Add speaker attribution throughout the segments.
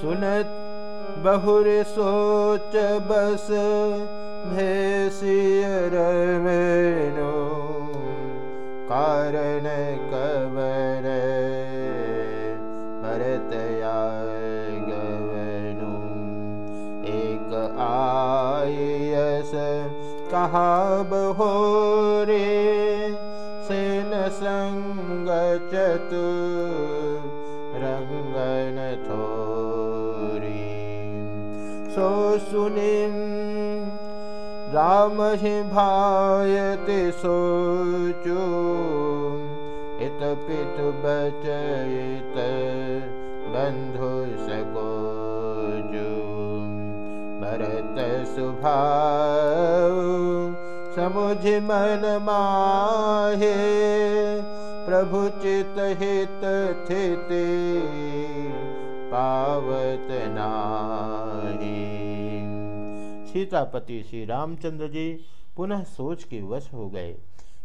Speaker 1: सुनत बहुर सोच बस कारण कबर भरतया गवनु एक आयस कहा बहो रे सेन संग चतु रंगन थोरी सो सुनि राम ही भायति सोचो इत पितु बचयित बंधु सको जो भरत समुझ मन माहे प्रभु चित हित थिति पावत नाही सीतापति श्री रामचंद्र जी पुनः सोच के वश हो गए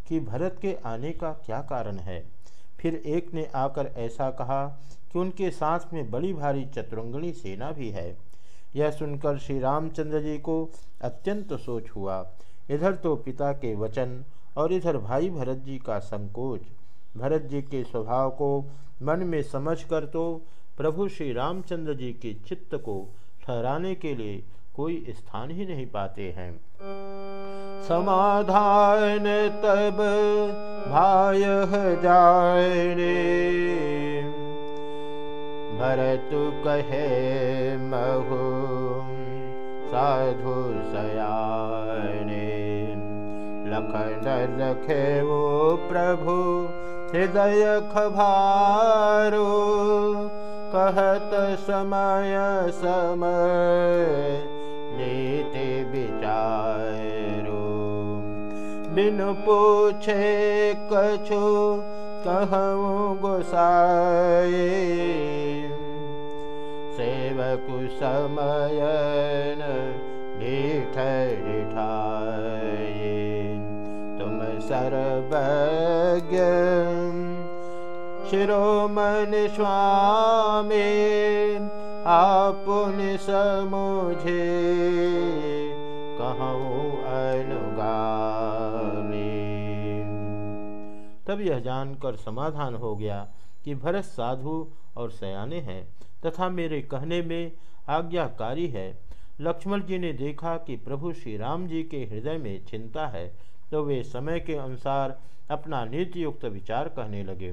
Speaker 1: कि भरत के आने का क्या कारण है। फिर एक ने आकर ऐसा कहा कि उनके साथ में बड़ी भारी चतुरंगणी सेना भी है। यह सुनकर श्री रामचंद्र जी को अत्यंत सोच हुआ। इधर तो पिता के वचन और इधर भाई भरत जी का संकोच। भरत जी के स्वभाव को मन में समझकर तो प्रभु श्री रामचंद्र जी के चित्त को ठहराने के लिए कोई स्थान ही नहीं पाते हैं। समाधान तब भाय जाए भरत कहे, महु साधु सयाने। लखन रखे वो प्रभु, हृदय खभारो। कहत समय समय नीति विचारो। बिनु पूछे कछु कहूँ गोसाए सेवक समयन ढीठ ढिठाए तुम सर्वज्ञ शिरोमन स्वामी आपुन समुझे कहूँ तब यह जानकर समाधान हो गया कि भरत साधु और सयाने हैं तथा मेरे कहने में आज्ञाकारी है। लक्ष्मण जी ने देखा कि प्रभु श्री राम जी के हृदय में चिंता है तो वे समय के अनुसार अपना नीति युक्त विचार कहने लगे।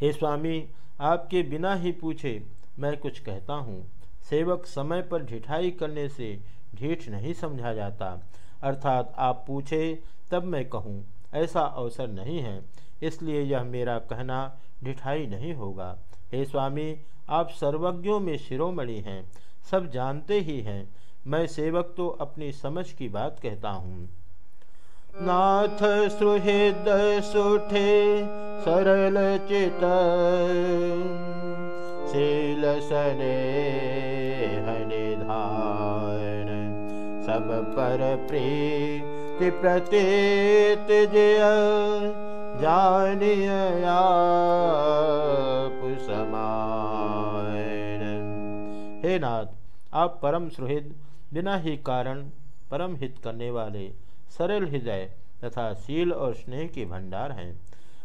Speaker 1: हे स्वामी, आपके बिना ही पूछे मैं कुछ कहता हूँ। सेवक समय पर ढिठाई करने से ढीठ नहीं समझा जाता। अर्थात आप पूछे, तब मैं कहूँ, ऐसा अवसर नहीं है। इसलिए यह मेरा कहना ढिठाई नहीं होगा। हे स्वामी, आप सर्वज्ञों में शिरोमणि हैं, सब जानते ही हैं। मैं सेवक तो अपनी समझ की बात कहता हूँ। नाथ सुहृद सुठे, सरल चित शील सने हनिधान सब पर प्रीति प्रतीत जय, जानिय हे नाथ, आप परम सुहृद, बिना ही कारण परम हित करने वाले सरल हृदय तथा शील और स्नेह के भंडार हैं।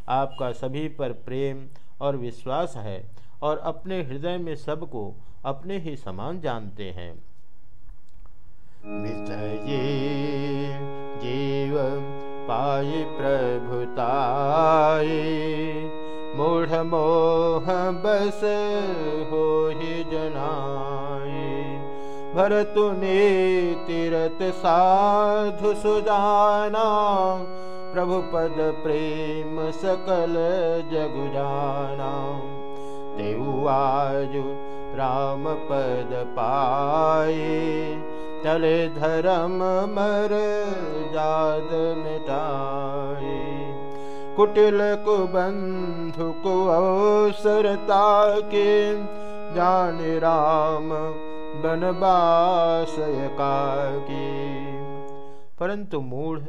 Speaker 1: आपका सभी पर प्रेम और विश्वास है और अपने हृदय में सबको अपने ही समान जानते हैं। जीव पाई प्रभुताई मूढ़ मोह बस हो ही जनाई भरतु ने तीरथ साधु सुजाना प्रभु पद प्रेम सकल जगु जाना राम पद पाए। चले धर्म मर जाद मिटाए। कुटिल कुबंधु को अवसरता के जान राम बनबास की परंतु मूढ़,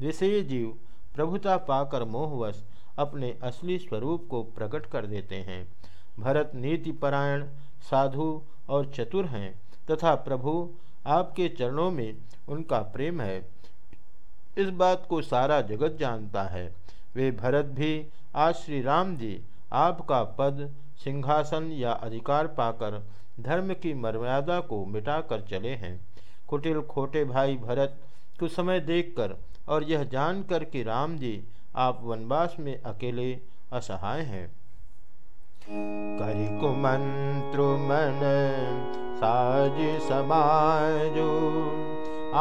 Speaker 1: विषय जीव प्रभुता पाकर मोहवश अपने असली स्वरूप को प्रकट कर देते हैं। भरत नीति परायण, साधु और चतुर हैं, तथा प्रभु आपके चरणों में उनका प्रेम है। इस बात को सारा जगत जानता है। वे भरत भी आज श्री राम जी आपका पद, सिंहासन या अधिकार पाकर धर्म की मर्यादा को मिटाकर चले हैं। कुटिल खोटे भाई भरत कुछ समय देखकर और यह जानकर कि राम जी आप वनवास में अकेले असहाय हैं।
Speaker 2: करि कुमंत्रु मन साज समाजो।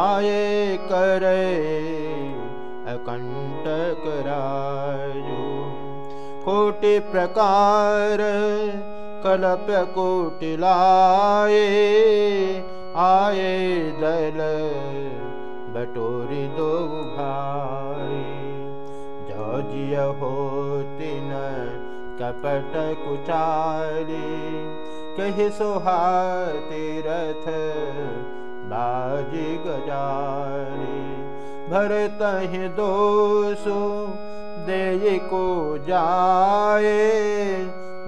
Speaker 2: आये करे राजो कोटि प्रकार कलप कोटिलाए आए दल बटोरी दो हो तिन कपट कुचाली कही सोहाती रथ बाजी गजाली भरत दोसो दे को जाए,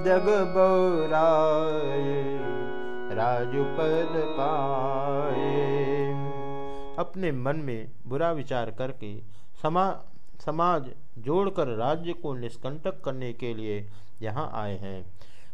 Speaker 2: जग बौराए, राजपद पाए।
Speaker 1: अपने मन में बुरा विचार करके समा समाज जोड़कर राज्य को निष्कंटक करने के लिए यहाँ आए हैं।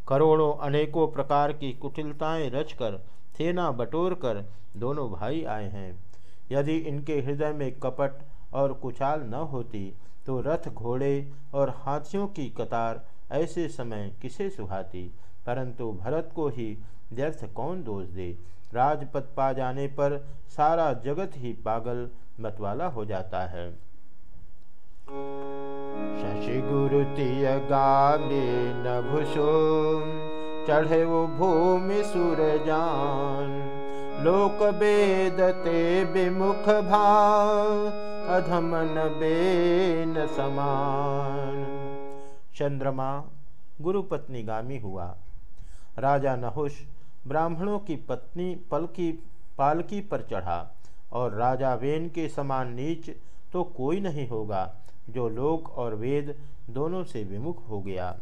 Speaker 1: करोड़ों अनेकों प्रकार की कुटिलताएँ रचकर, सेना बटोर कर दोनों भाई आए हैं। यदि इनके हृदय में कपट और कुचाल न होती तो रथ घोड़े और हाथियों की कतार ऐसे समय किसे सुहाती? परंतु भरत को ही व्यर्थ कौन दोष दे? राजपथ पा जाने पर सारा जगत ही पागल मतवाला हो जाता है।
Speaker 2: शशि गुरु तिय गामे नभुषो चढ़े वो भूमि सुर जान। लोक बेदते विमुख भाव अधमन बेन समान।
Speaker 1: चंद्रमा गुरुपत्नी गामी हुआ। राजा नहुष ब्राह्मणों की पत्नी पलकी, पालकी पर चढ़ा, और राजा वेन के समान नीच तो कोई नहीं होगा। जो लोक और वेद दोनों से विमुख हो गया।